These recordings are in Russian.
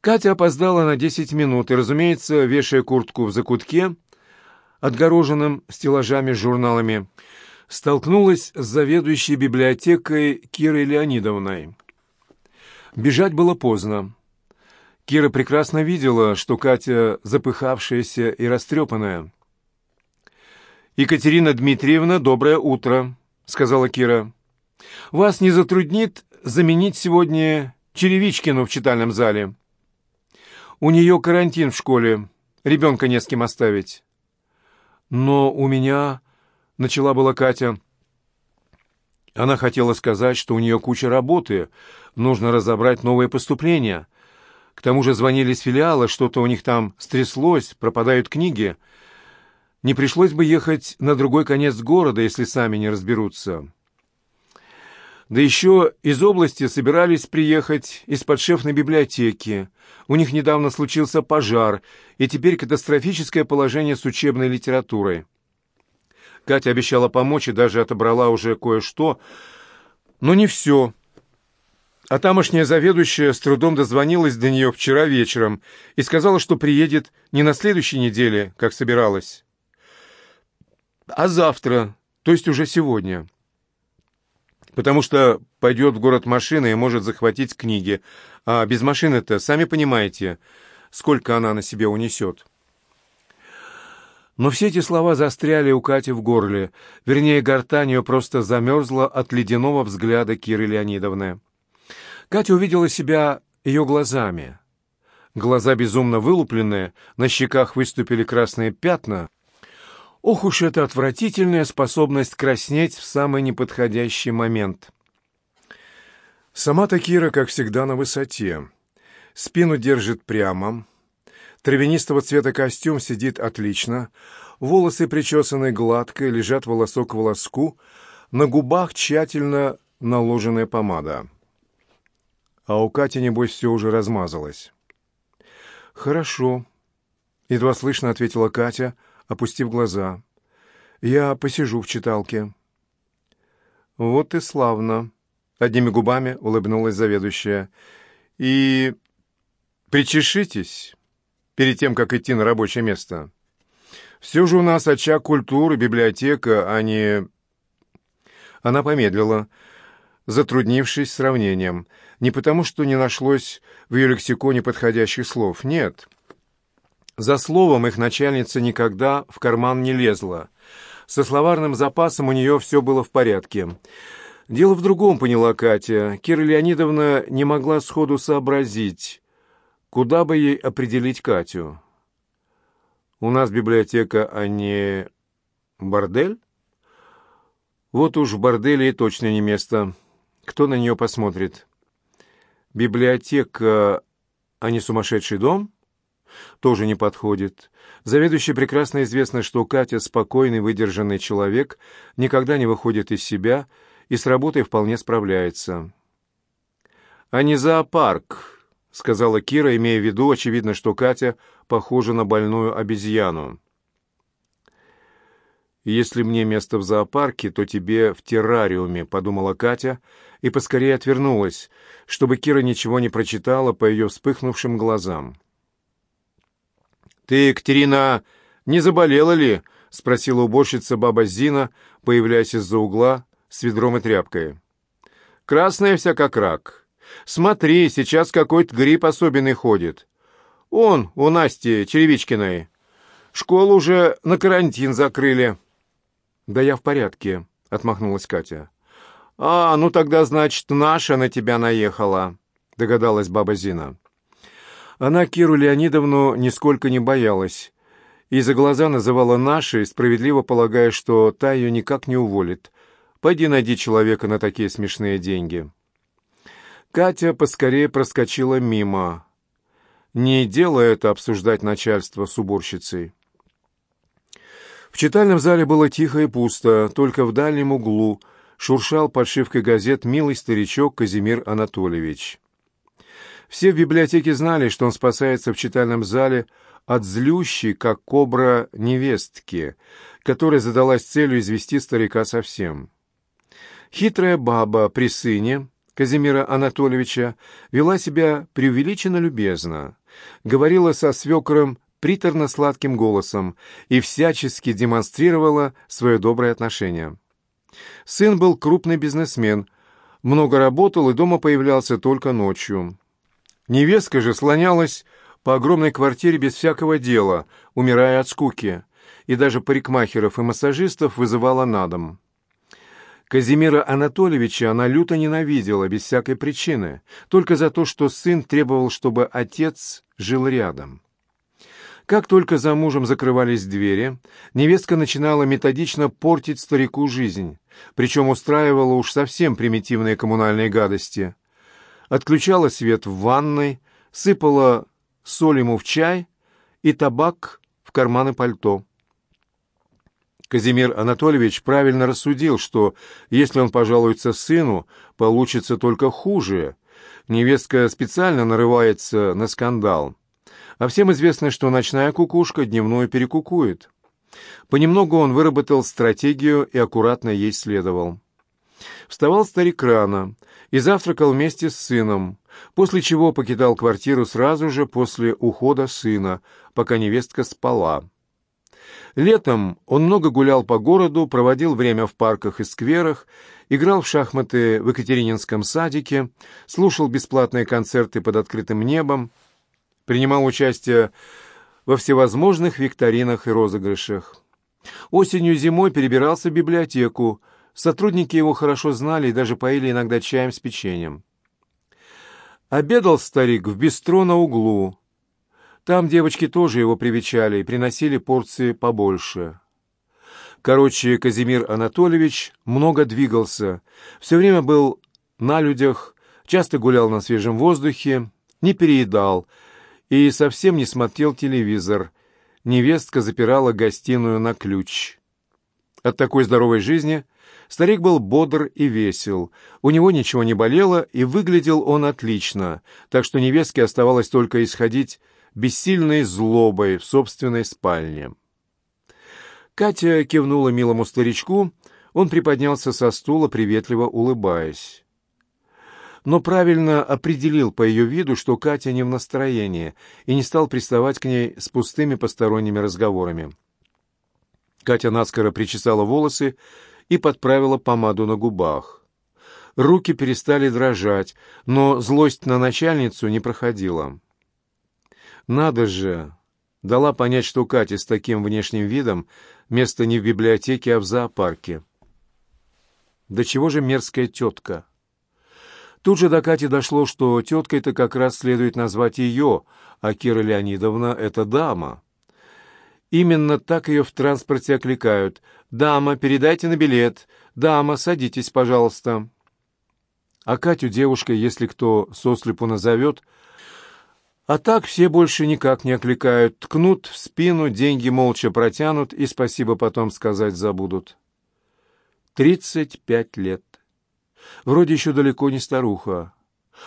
Катя опоздала на десять минут и, разумеется, вешая куртку в закутке, отгороженным стеллажами с журналами, столкнулась с заведующей библиотекой Кирой Леонидовной. Бежать было поздно. Кира прекрасно видела, что Катя запыхавшаяся и растрепанная. «Екатерина Дмитриевна, доброе утро», — сказала Кира. «Вас не затруднит заменить сегодня Черевичкину в читальном зале? У нее карантин в школе, ребенка не с кем оставить». «Но у меня...» — начала была Катя. Она хотела сказать, что у нее куча работы, нужно разобрать новые поступления. К тому же звонили с филиала, что-то у них там стряслось, пропадают книги — не пришлось бы ехать на другой конец города, если сами не разберутся. Да еще из области собирались приехать из подшефной библиотеки. У них недавно случился пожар, и теперь катастрофическое положение с учебной литературой. Катя обещала помочь и даже отобрала уже кое-что, но не все. А тамошняя заведующая с трудом дозвонилась до нее вчера вечером и сказала, что приедет не на следующей неделе, как собиралась а завтра, то есть уже сегодня. Потому что пойдет в город машина и может захватить книги, а без машины-то, сами понимаете, сколько она на себе унесет. Но все эти слова застряли у Кати в горле, вернее, гортань ее просто замерзла от ледяного взгляда Киры Леонидовны. Катя увидела себя ее глазами. Глаза безумно вылупленные, на щеках выступили красные пятна — Ох уж эта отвратительная способность краснеть в самый неподходящий момент. Сама Такира, как всегда, на высоте. Спину держит прямо. Травянистого цвета костюм сидит отлично. Волосы причесаны гладко, лежат волосок к волоску. На губах тщательно наложенная помада. А у Кати, небось, все уже размазалось. «Хорошо», — едва слышно ответила Катя, — опустив глаза. «Я посижу в читалке». «Вот и славно», — одними губами улыбнулась заведующая. «И причешитесь перед тем, как идти на рабочее место. Все же у нас очаг культуры, библиотека, а не...» Она помедлила, затруднившись сравнением. Не потому, что не нашлось в ее лексиконе подходящих слов. Нет. За словом их начальница никогда в карман не лезла. Со словарным запасом у нее все было в порядке. Дело в другом, поняла Катя. Кира Леонидовна не могла сходу сообразить, куда бы ей определить Катю. «У нас библиотека, а не бордель?» «Вот уж в борделе и точно не место. Кто на нее посмотрит?» «Библиотека, а не сумасшедший дом?» Тоже не подходит. Заведующей прекрасно известно, что Катя спокойный, выдержанный человек, никогда не выходит из себя и с работой вполне справляется. «А не зоопарк», — сказала Кира, имея в виду, очевидно, что Катя похожа на больную обезьяну. «Если мне место в зоопарке, то тебе в террариуме», — подумала Катя, и поскорее отвернулась, чтобы Кира ничего не прочитала по ее вспыхнувшим глазам. «Ты, Екатерина, не заболела ли?» — спросила уборщица баба Зина, появляясь из-за угла с ведром и тряпкой. «Красная вся как рак. Смотри, сейчас какой-то грипп особенный ходит. Он, у Насти Черевичкиной. Школу уже на карантин закрыли». «Да я в порядке», — отмахнулась Катя. «А, ну тогда, значит, наша на тебя наехала», — догадалась баба Зина. Она Киру Леонидовну нисколько не боялась и за глаза называла нашей, справедливо полагая, что та ее никак не уволит. Пойди найди человека на такие смешные деньги. Катя поскорее проскочила мимо. Не дело это обсуждать начальство с уборщицей. В читальном зале было тихо и пусто, только в дальнем углу шуршал подшивкой газет милый старичок Казимир Анатольевич. Все в библиотеке знали, что он спасается в читальном зале от злющей, как кобра, невестки, которая задалась целью извести старика совсем. Хитрая баба при сыне, Казимира Анатольевича вела себя преувеличенно любезно, говорила со свекром приторно-сладким голосом и всячески демонстрировала свое доброе отношение. Сын был крупный бизнесмен, много работал и дома появлялся только ночью. Невестка же слонялась по огромной квартире без всякого дела, умирая от скуки, и даже парикмахеров и массажистов вызывала на дом. Казимира Анатольевича она люто ненавидела без всякой причины, только за то, что сын требовал, чтобы отец жил рядом. Как только за мужем закрывались двери, невестка начинала методично портить старику жизнь, причем устраивала уж совсем примитивные коммунальные гадости. Отключала свет в ванной, сыпала соль ему в чай и табак в карманы пальто. Казимир Анатольевич правильно рассудил, что если он пожалуется сыну, получится только хуже. Невестка специально нарывается на скандал. А всем известно, что ночная кукушка дневную перекукует. Понемногу он выработал стратегию и аккуратно ей следовал. Вставал старик рано и завтракал вместе с сыном, после чего покидал квартиру сразу же после ухода сына, пока невестка спала. Летом он много гулял по городу, проводил время в парках и скверах, играл в шахматы в Екатерининском садике, слушал бесплатные концерты под открытым небом, принимал участие во всевозможных викторинах и розыгрышах. Осенью и зимой перебирался в библиотеку, сотрудники его хорошо знали и даже поили иногда чаем с печеньем. Обедал старик в бистро на углу, там девочки тоже его привечали и приносили порции побольше. Короче, Казимир Анатольевич много двигался, все время был на людях, часто гулял на свежем воздухе, не переедал и совсем не смотрел телевизор. Невестка запирала гостиную на ключ. От такой здоровой жизни старик был бодр и весел, у него ничего не болело, и выглядел он отлично, так что невестке оставалось только исходить бессильной злобой в собственной спальне. Катя кивнула милому старичку, он приподнялся со стула, приветливо улыбаясь. Но правильно определил по ее виду, что Катя не в настроении, и не стал приставать к ней с пустыми посторонними разговорами. Катя наскоро причесала волосы и подправила помаду на губах. Руки перестали дрожать, но злость на начальницу не проходила. Надо же! Дала понять, что Катя с таким внешним видом место не в библиотеке, а в зоопарке. Да чего же мерзкая тетка? Тут же до Кати дошло, что теткой-то как раз следует назвать ее, а Кира Леонидовна — это дама. Именно так ее в транспорте окликают. «Дама, передайте на билет. Дама, садитесь, пожалуйста». А Катю девушкой, если кто сослепу назовет — а так все больше никак не окликают, ткнут в спину, деньги молча протянут и спасибо потом сказать забудут. Тридцать пять лет. Вроде еще далеко не старуха,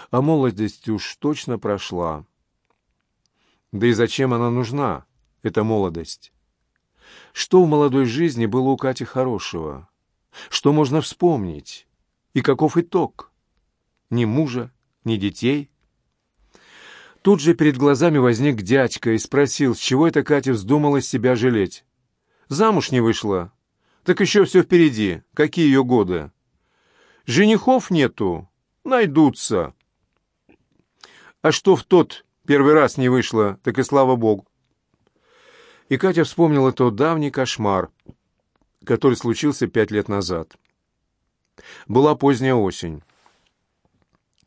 а молодость уж точно прошла. Да и зачем она нужна, эта молодость? Что в молодой жизни было у Кати хорошего? Что можно вспомнить? И каков итог? Ни мужа, ни детей, Тут же перед глазами возник дядька и спросил, с чего это Катя вздумала себя жалеть. «Замуж не вышла. Так еще все впереди. Какие ее годы?» «Женихов нету. Найдутся». «А что в тот первый раз не вышло, так и слава богу». И Катя вспомнила тот давний кошмар, который случился пять лет назад. Была поздняя осень.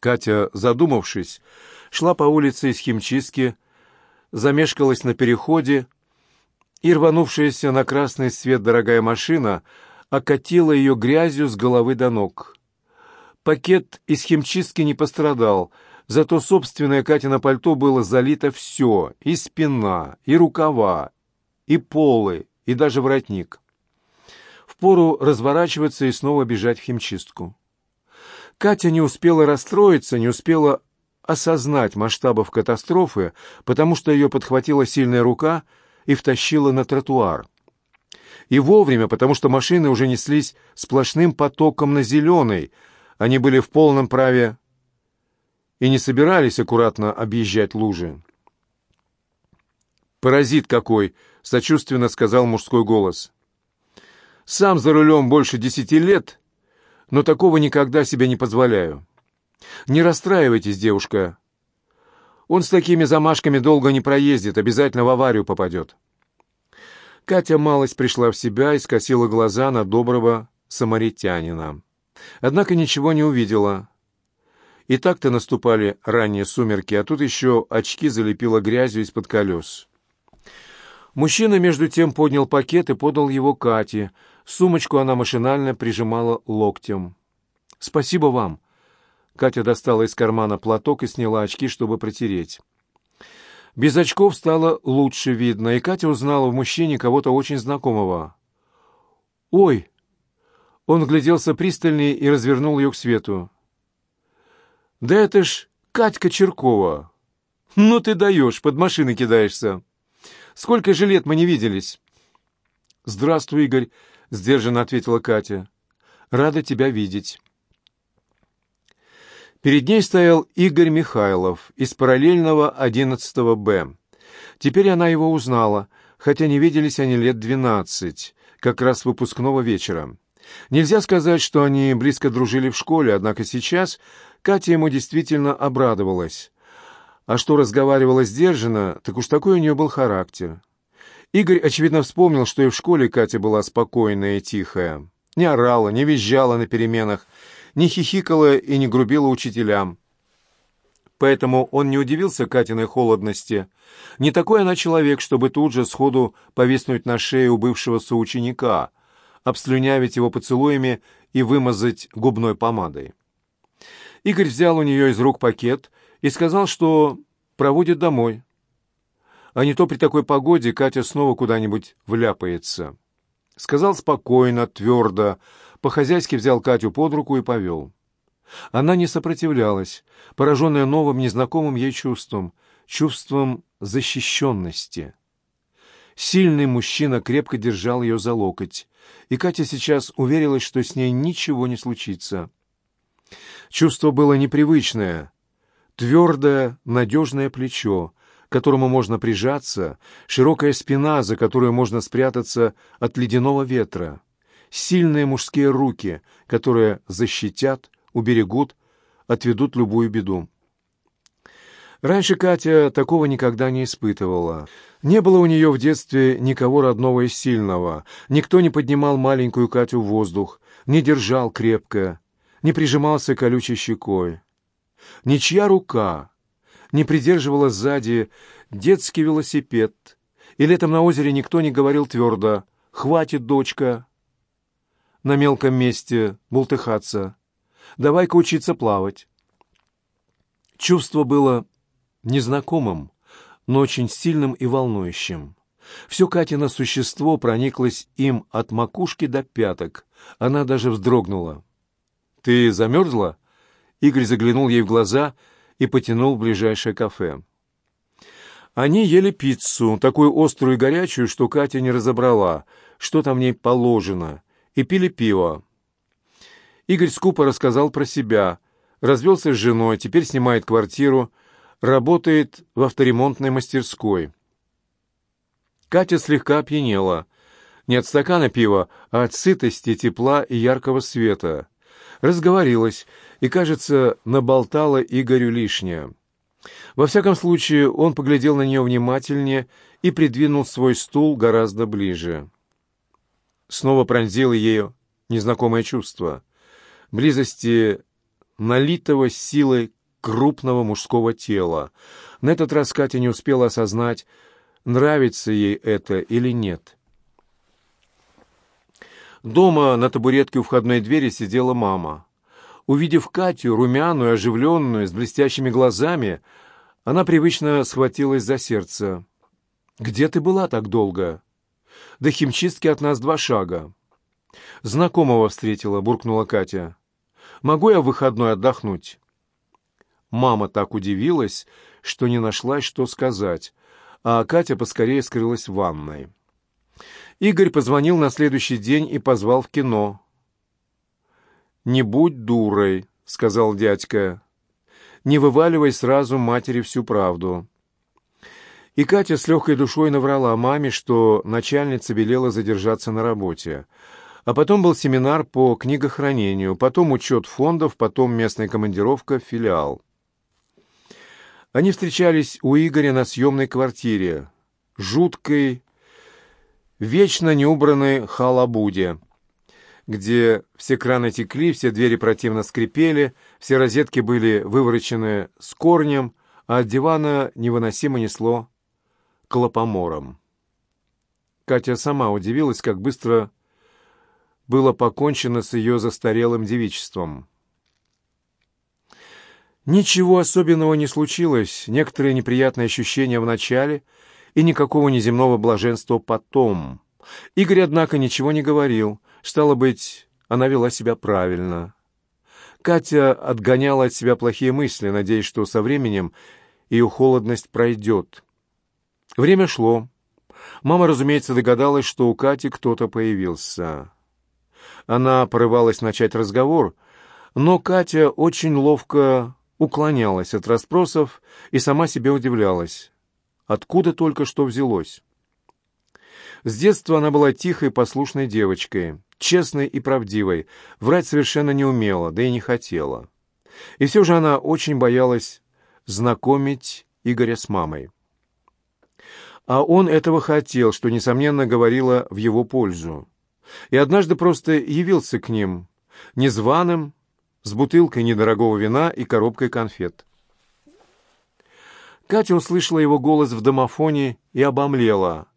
Катя, задумавшись, шла по улице из химчистки, замешкалась на переходе, и рванувшаяся на красный свет дорогая машина окатила ее грязью с головы до ног. Пакет из химчистки не пострадал, зато собственное Катина пальто было залито все, и спина, и рукава, и полы, и даже воротник. Впору разворачиваться и снова бежать в химчистку. Катя не успела расстроиться, не успела осознать масштабов катастрофы, потому что ее подхватила сильная рука и втащила на тротуар. И вовремя, потому что машины уже неслись сплошным потоком на зеленый, они были в полном праве и не собирались аккуратно объезжать лужи. «Паразит какой!» — сочувственно сказал мужской голос. «Сам за рулем больше десяти лет, но такого никогда себе не позволяю. Не расстраивайтесь, девушка. Он с такими замашками долго не проездит, обязательно в аварию попадет». Катя малость пришла в себя и скосила глаза на доброго самаритянина. Однако ничего не увидела. И так-то наступали ранние сумерки, а тут еще очки залепило грязью из-под колес. Мужчина, между тем, поднял пакет и подал его Кате. Сумочку она машинально прижимала локтем. «Спасибо вам». Катя достала из кармана платок и сняла очки, чтобы протереть. Без очков стало лучше видно, и Катя узнала в мужчине кого-то очень знакомого. «Ой!» Он гляделся пристальнее и развернул ее к свету. «Да это ж Катька Черкова! Ну ты даешь, под машины кидаешься! Сколько же лет мы не виделись?» «Здравствуй, Игорь», — сдержанно ответила Катя. «Рада тебя видеть». Перед ней стоял Игорь Михайлов из параллельного 11 Б. Теперь она его узнала, хотя не виделись они лет двенадцать, как раз выпускного вечера. Нельзя сказать, что они близко дружили в школе, однако сейчас Катя ему действительно обрадовалась. А что разговаривала сдержанно, так уж такой у нее был характер. Игорь, очевидно, вспомнил, что и в школе Катя была спокойная и тихая. Не орала, не визжала на переменах, не хихикала и не грубила учителям. Поэтому он не удивился Катиной холодности. Не такой она человек, чтобы тут же сходу повиснуть на шее у бывшего соученика, обслюнявить его поцелуями и вымазать губной помадой. Игорь взял у нее из рук пакет и сказал, что проводит домой. А не то при такой погоде Катя снова куда-нибудь вляпается. Сказал спокойно, твердо, по-хозяйски взял Катю под руку и повел. Она не сопротивлялась, пораженная новым, незнакомым ей чувством, чувством защищенности. Сильный мужчина крепко держал ее за локоть, и Катя сейчас уверилась, что с ней ничего не случится. Чувство было непривычное, твердое, надежное плечо, к которому можно прижаться, широкая спина, за которую можно спрятаться от ледяного ветра сильные мужские руки, которые защитят, уберегут, отведут любую беду. Раньше Катя такого никогда не испытывала. Не было у нее в детстве никого родного и сильного. Никто не поднимал маленькую Катю в воздух, не держал крепко, не прижимался колючей щекой. Ничья рука не придерживала сзади детский велосипед, и летом на озере никто не говорил твердо «Хватит, дочка, на мелком месте бултыхаться. Давай-ка учиться плавать. Чувство было незнакомым, но очень сильным и волнующим. Все Катино существо прониклось им от макушки до пяток. Она даже вздрогнула. «Ты замерзла?» Игорь заглянул ей в глаза и потянул в ближайшее кафе. Они ели пиццу, такую острую и горячую, что Катя не разобрала, что там в ней положено, и пили пиво. Игорь скупо рассказал про себя. Развелся с женой, теперь снимает квартиру, работает в авторемонтной мастерской. Катя слегка опьянела. Не от стакана пива, а от сытости, тепла и яркого света. Разговорилась и, кажется, наболтала Игорю лишнее. Во всяком случае, он поглядел на нее внимательнее и придвинул свой стул гораздо ближе снова пронзило ею незнакомое чувство близости налитого силой крупного мужского тела. На этот раз Катя не успела осознать, нравится ей это или нет. Дома на табуретке у входной двери сидела мама. Увидев Катю, румяную, оживленную, с блестящими глазами, она привычно схватилась за сердце. «Где ты была так долго?» До химчистки от нас два шага. Знакомого встретила, буркнула Катя. Могу я в выходной отдохнуть? Мама так удивилась, что не нашла, что сказать, а Катя поскорее скрылась в ванной. Игорь позвонил на следующий день и позвал в кино. «Не будь дурой», — сказал дядька. не вываливая сразу матери всю правду. И Катя с легкой душой наврала маме, что начальница велела задержаться на работе. А потом был семинар по книгохранению, потом учет фондов, потом местная командировка в филиал. Они встречались у Игоря на съемной квартире, жуткой, вечно неубранной халабуде, где все краны текли, все двери противно скрипели, все розетки были выворочены с корнем, а от дивана невыносимо несло клопомором. Катя сама удивилась, как быстро было покончено с ее застарелым девичеством. Ничего особенного не случилось, некоторые неприятные ощущения в начале и никакого неземного блаженства потом. Игорь, однако, ничего не говорил. Стало быть, она вела себя правильно. Катя отгоняла от себя плохие мысли, надеясь, что со временем ее холодность пройдет. Время шло. Мама, разумеется, догадалась, что у Кати кто-то появился. Она порывалась начать разговор, но Катя очень ловко уклонялась от расспросов и сама себе удивлялась. Откуда только что взялось? С детства она была тихой, послушной девочкой, честной и правдивой, врать совершенно не умела, да и не хотела. И все же она очень боялась знакомить Игоря с мамой. А он этого хотел, что, несомненно, говорило в его пользу. И однажды просто явился к ним, незваным, с бутылкой недорогого вина и коробкой конфет. Катя услышала его голос в домофоне и обомлела,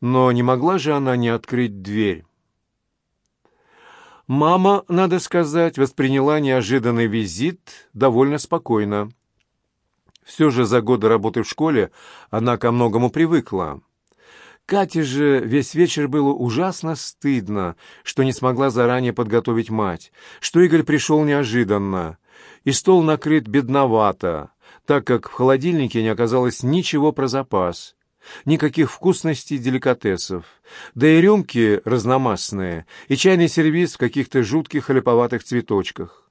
но не могла же она не открыть дверь. Мама, надо сказать, восприняла неожиданный визит довольно спокойно. Все же за годы работы в школе она ко многому привыкла. Кате же весь вечер было ужасно стыдно, что не смогла заранее подготовить мать, что Игорь пришел неожиданно, и стол накрыт бедновато, так как в холодильнике не оказалось ничего про запас, никаких вкусностей и деликатесов, да и рюмки разномастные, и чайный сервиз в каких-то жутких хлеповатых цветочках.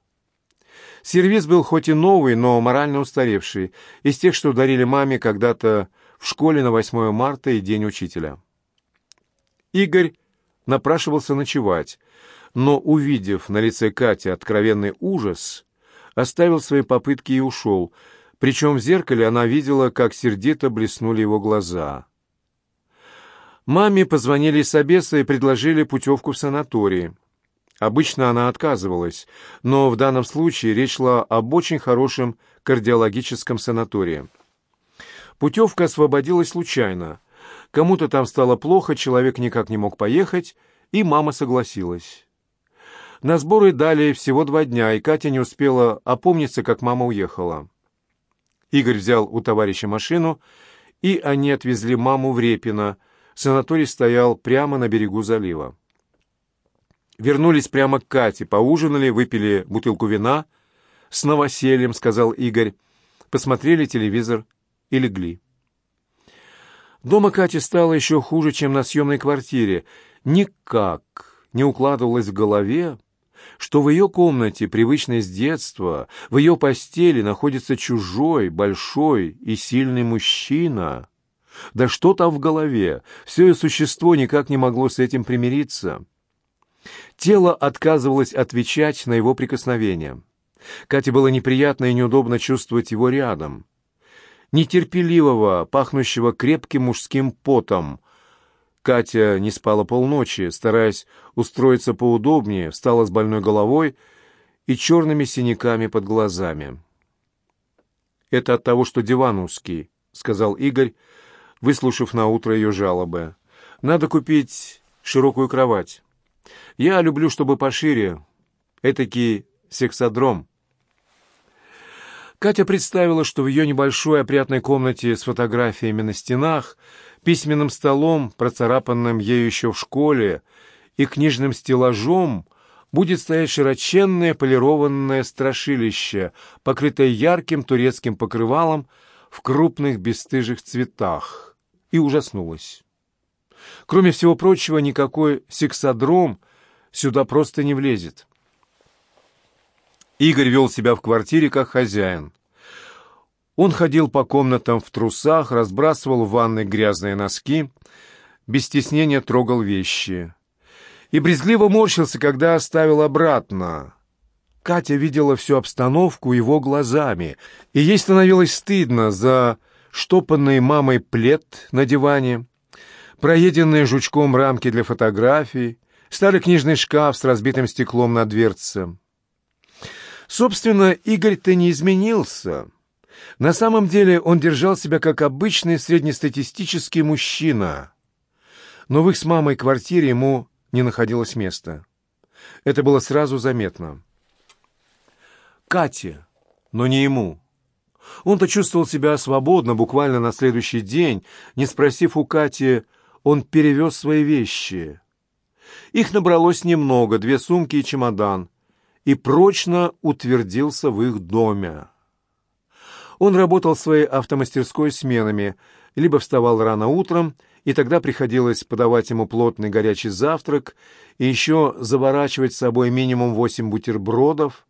Сервиз был хоть и новый, но морально устаревший, из тех, что дарили маме когда-то в школе на 8 марта и День учителя. Игорь напрашивался ночевать, но, увидев на лице Кати откровенный ужас, оставил свои попытки и ушел, причем в зеркале она видела, как сердито блеснули его глаза. Маме позвонили с обеса и предложили путевку в санаторий. Обычно она отказывалась, но в данном случае речь шла об очень хорошем кардиологическом санатории. Путевка освободилась случайно. Кому-то там стало плохо, человек никак не мог поехать, и мама согласилась. На сборы дали всего два дня, и Катя не успела опомниться, как мама уехала. Игорь взял у товарища машину, и они отвезли маму в Репино. Санаторий стоял прямо на берегу залива. Вернулись прямо к Кате, поужинали, выпили бутылку вина. «С новосельем», — сказал Игорь. Посмотрели телевизор и легли. Дома Кате стало еще хуже, чем на съемной квартире. Никак не укладывалось в голове, что в ее комнате, привычной с детства, в ее постели находится чужой, большой и сильный мужчина. Да что там в голове? Все ее существо никак не могло с этим примириться. Тело отказывалось отвечать на его прикосновение. Кате было неприятно и неудобно чувствовать его рядом. Нетерпеливого, пахнущего крепким мужским потом. Катя не спала полночи, стараясь устроиться поудобнее, встала с больной головой и черными синяками под глазами. «Это от того, что диван узкий», — сказал Игорь, выслушав на утро ее жалобы. «Надо купить широкую кровать». Я люблю, чтобы пошире. Этакий сексодром. Катя представила, что в ее небольшой опрятной комнате с фотографиями на стенах, письменным столом, процарапанным ею еще в школе, и книжным стеллажом будет стоять широченное полированное страшилище, покрытое ярким турецким покрывалом в крупных бесстыжих цветах, и ужаснулась. Кроме всего прочего, никакой сексодром сюда просто не влезет. Игорь вел себя в квартире как хозяин. Он ходил по комнатам в трусах, разбрасывал в ванной грязные носки, без стеснения трогал вещи. И брезгливо морщился, когда оставил обратно. Катя видела всю обстановку его глазами, и ей становилось стыдно за штопанный мамой плед на диване, проеденные жучком рамки для фотографий, старый книжный шкаф с разбитым стеклом на дверце. Собственно, Игорь-то не изменился. На самом деле он держал себя как обычный среднестатистический мужчина. Но в их с мамой квартире ему не находилось места. Это было сразу заметно. Кате, но не ему. Он-то чувствовал себя свободно буквально на следующий день. Не спросив у Кати, он перевез свои вещи. Их набралось немного, две сумки и чемодан, и прочно утвердился в их доме. Он работал в своей автомастерской сменами, либо вставал рано утром, и тогда приходилось подавать ему плотный горячий завтрак и еще заворачивать с собой минимум восемь бутербродов,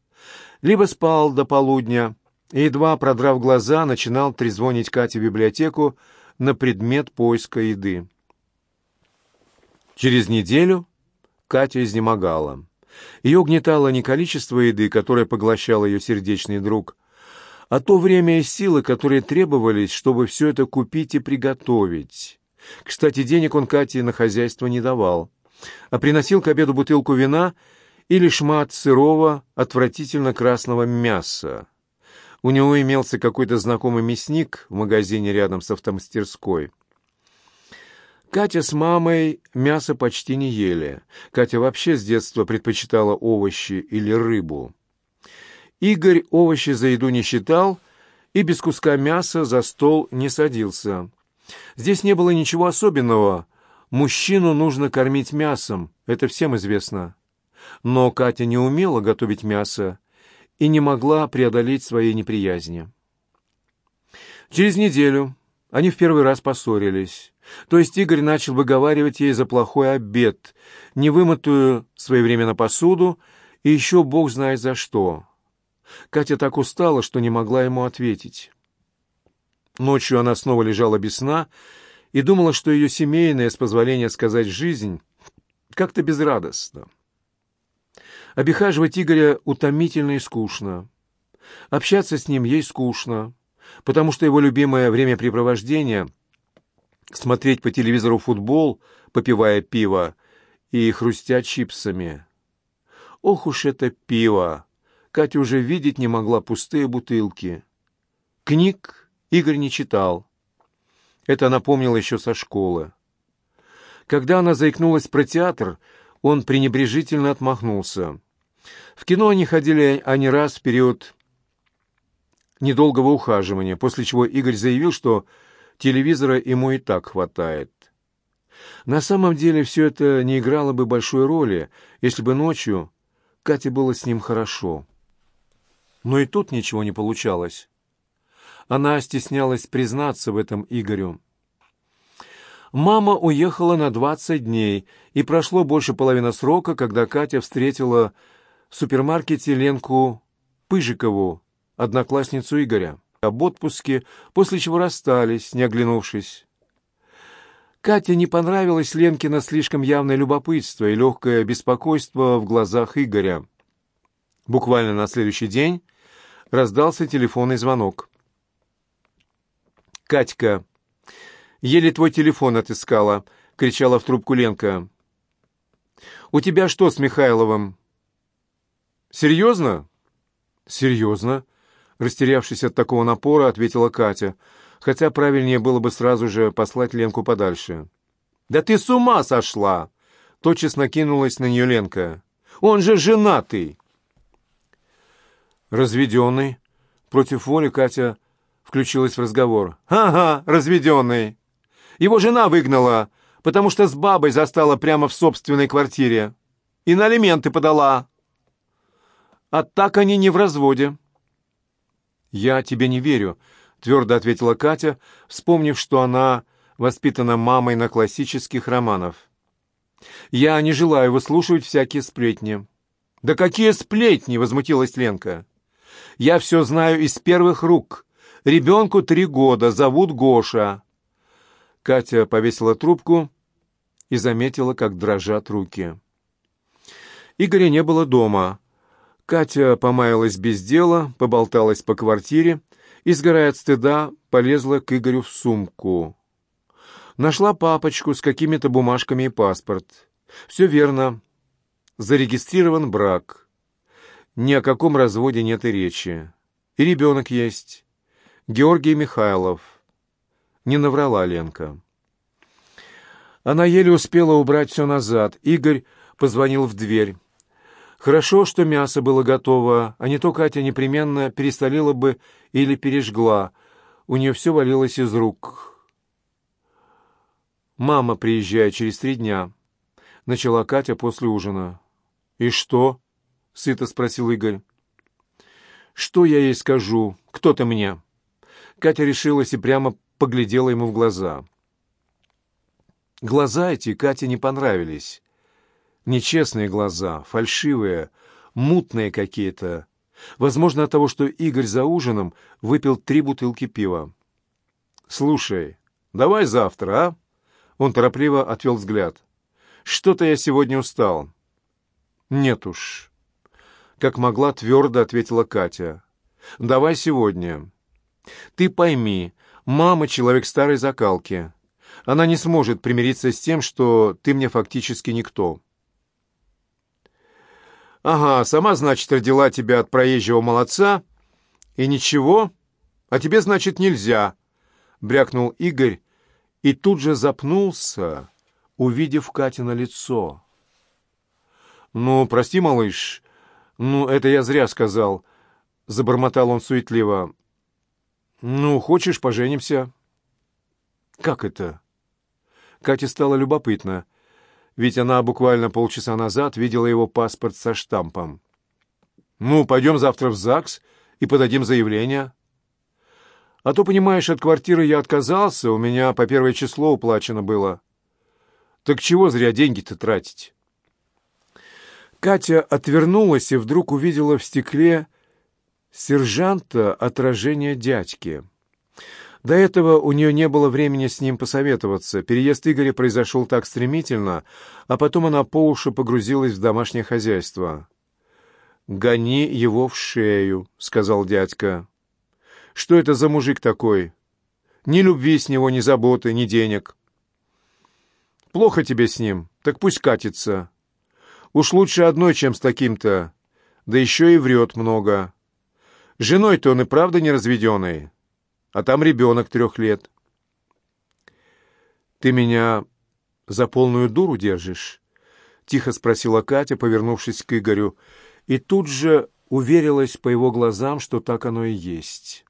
либо спал до полудня и, едва продрав глаза, начинал трезвонить Кате в библиотеку на предмет поиска еды. Через неделю Катя изнемогала. Ее угнетало не количество еды, которое поглощал ее сердечный друг, а то время и силы, которые требовались, чтобы все это купить и приготовить. Кстати, денег он Кате на хозяйство не давал, а приносил к обеду бутылку вина или шмат сырого, отвратительно красного мяса. У него имелся какой-то знакомый мясник в магазине рядом с автомастерской. Катя с мамой мясо почти не ели. Катя вообще с детства предпочитала овощи или рыбу. Игорь овощи за еду не считал и без куска мяса за стол не садился. Здесь не было ничего особенного. Мужчину нужно кормить мясом, это всем известно. Но Катя не умела готовить мясо и не могла преодолеть своей неприязни. Через неделю они в первый раз поссорились. То есть Игорь начал выговаривать ей за плохой обед, невымытую своевременно посуду и еще бог знает за что. Катя так устала, что не могла ему ответить. Ночью она снова лежала без сна и думала, что ее семейная, с позволения сказать, жизнь как-то безрадостна. Обихаживать Игоря утомительно и скучно. Общаться с ним ей скучно, потому что его любимое времяпрепровождение — смотреть по телевизору футбол, попивая пиво и хрустя чипсами. Ох уж это пиво! Катя уже видеть не могла пустые бутылки. Книг Игорь не читал. Это она помнила еще со школы. Когда она заикнулась про театр, он пренебрежительно отмахнулся. В кино они ходили а не раз в период недолгого ухаживания, после чего Игорь заявил, что телевизора ему и так хватает. На самом деле все это не играло бы большой роли, если бы ночью Кате было с ним хорошо. Но и тут ничего не получалось. Она стеснялась признаться в этом Игорю. Мама уехала на двадцать дней, и прошло больше половины срока, когда Катя встретила в супермаркете Ленку Пыжикову, одноклассницу Игоря, об отпуске, после чего расстались, не оглянувшись. Кате не понравилось Ленкино слишком явное любопытство и легкое беспокойство в глазах Игоря. Буквально на следующий день раздался телефонный звонок. «Катька, еле твой телефон отыскала», — кричала в трубку Ленка. «У тебя что с Михайловым?» «Серьезно?» «Серьезно», — растерявшись от такого напора, ответила Катя, хотя правильнее было бы сразу же послать Ленку подальше. «Да ты с ума сошла!» — тотчас накинулась на нее Ленка. «Он же женатый!» Разведенный. Против воли Катя включилась в разговор. «Ага, разведенный. Его жена выгнала, потому что с бабой застала прямо в собственной квартире. И на алименты подала. А так они не в разводе». «Я тебе не верю», — твердо ответила Катя, вспомнив, что она воспитана мамой на классических романов. «Я не желаю выслушивать всякие сплетни». «Да какие сплетни!» — возмутилась Ленка. Я все знаю из первых рук. Ребенку три года, зовут Гоша». Катя повесила трубку и заметила, как дрожат руки. Игоря не было дома. Катя помаялась без дела, поболталась по квартире и, сгорая от стыда, полезла к Игорю в сумку. Нашла папочку с какими-то бумажками и паспорт. Все верно. Зарегистрирован брак. Ни о каком разводе нет и речи. И ребенок есть. Георгий Михайлов. Не наврала Ленка. Она еле успела убрать все назад. Игорь позвонил в дверь. Хорошо, что мясо было готово, а не то Катя непременно перестолила бы или пережгла. У нее все валилось из рук. «Мама приезжает через три дня», — начала Катя после ужина. «И что?» — сыто спросил Игорь. «Что я ей скажу? Кто ты мне?» Катя решилась и прямо поглядела ему в глаза. Глаза эти Кате не понравились. Нечестные глаза, фальшивые, мутные какие-то. Возможно, от того, что Игорь за ужином выпил три бутылки пива. «Слушай, давай завтра, а?» Он торопливо отвел взгляд. «Что-то я сегодня устал». «Нет уж». Как могла, твердо ответила Катя. «Давай сегодня. Ты пойми, мама — человек старой закалки. Она не сможет примириться с тем, что ты мне фактически никто». «Ага, сама, значит, родила тебя от проезжего молодца, и ничего, а тебе, значит, нельзя», — брякнул Игорь и тут же запнулся, увидев Катина лицо. «Ну, прости, малыш, ну, это я зря сказал», — забормотал он суетливо. «Ну, хочешь, поженимся?» «Как это?» Кате стало любопытно, ведь она буквально полчаса назад видела его паспорт со штампом. «Ну, пойдем завтра в ЗАГС и подадим заявление». А то, понимаешь, от квартиры я отказался, у меня по первое число уплачено было. Так чего зря деньги-то тратить? Катя отвернулась и вдруг увидела в стекле сержанта отражение дядьки. До этого у нее не было времени с ним посоветоваться. Переезд Игоря произошел так стремительно, а потом она по уши погрузилась в домашнее хозяйство. «Гони его в шею», — сказал дядька. Что это за мужик такой? Ни любви с него, ни заботы, ни денег. Плохо тебе с ним, так пусть катится. Уж лучше одной, чем с таким-то. Да еще и врет много. Женой-то он и правда не разведенный. А там ребенок трех лет. «Ты меня за полную дуру держишь?» — тихо спросила Катя, повернувшись к Игорю, и тут же уверилась по его глазам, что так оно и есть.